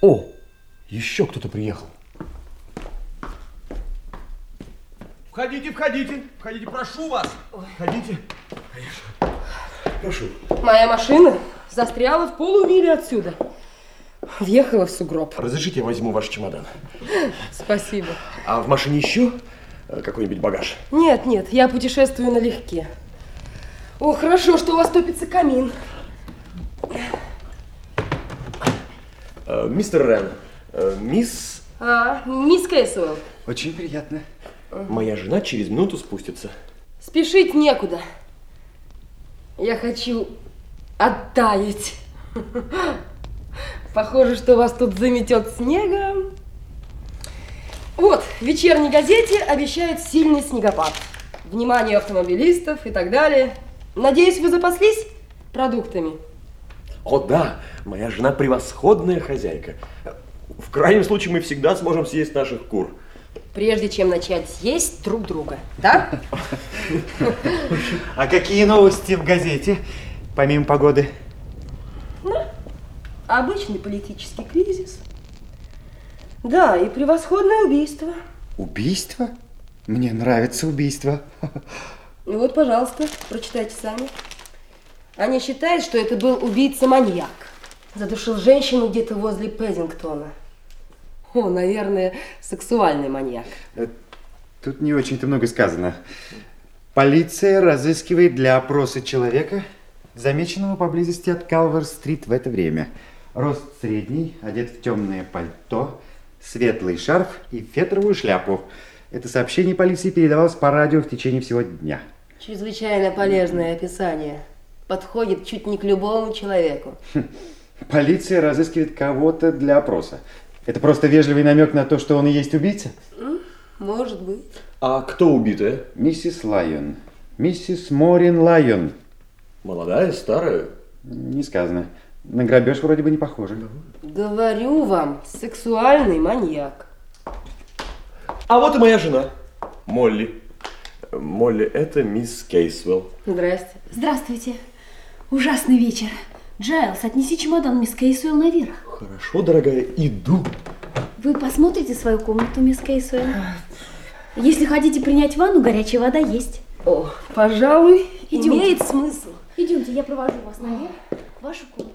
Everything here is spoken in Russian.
О, еще кто-то приехал. Входите, входите, входите, прошу вас. Входите. Прошу. Моя машина застряла в полумиле отсюда. Въехала в сугроб. Разрешите, я возьму ваш чемодан. Спасибо. А в машине еще э, какой-нибудь багаж? Нет, нет, я путешествую налегке. О, хорошо, что у вас топится камин. Мистер Рен, э, мисс... А, мисс Кейсуэлл, Очень приятно. Моя жена через минуту спустится. спешить некуда. Я хочу оттаять. Похоже, что вас тут заметет снегом. Вот, в вечерней газете обещают сильный снегопад. Внимание автомобилистов и так далее. Надеюсь, вы запаслись продуктами? О да, моя жена превосходная хозяйка. В крайнем случае мы всегда сможем съесть наших кур. Прежде чем начать есть друг друга, да? А какие новости в газете, помимо погоды? Обычный политический кризис. Да, и превосходное убийство. Убийство? Мне нравится убийство. Ну вот, пожалуйста, прочитайте сами. Они считают, что это был убийца-маньяк. Задушил женщину где-то возле Пэддингтона. О, наверное, сексуальный маньяк. Э, Тут не очень-то много сказано. Полиция разыскивает для опроса человека, замеченного поблизости от Калвер-стрит в это время. Рост средний, одет в темное пальто, светлый шарф и фетровую шляпу. Это сообщение полиции передавалось по радио в течение всего дня. Чрезвычайно полезное описание. Подходит чуть не к любому человеку. Полиция разыскивает кого-то для опроса. Это просто вежливый намек на то, что он и есть убийца? Может быть. А кто убитая? Миссис Лайон. Миссис Морин Лайон. Молодая, старая? Не сказано. На грабеж вроде бы не похоже. Говорю вам, сексуальный маньяк. А вот и моя жена, Молли. Молли, это мисс Кейсуэлл. Здрасте. Здравствуйте. Ужасный вечер. Джайлс, отнеси чемодан мисс Кейсуэлл наверх. Хорошо, дорогая, иду. Вы посмотрите свою комнату, мисс Кейсуэлл. Если хотите принять ванну, горячая вода есть. О, пожалуй, Идемте. имеет смысл. Идемте, я провожу вас наверх, в вашу комнату.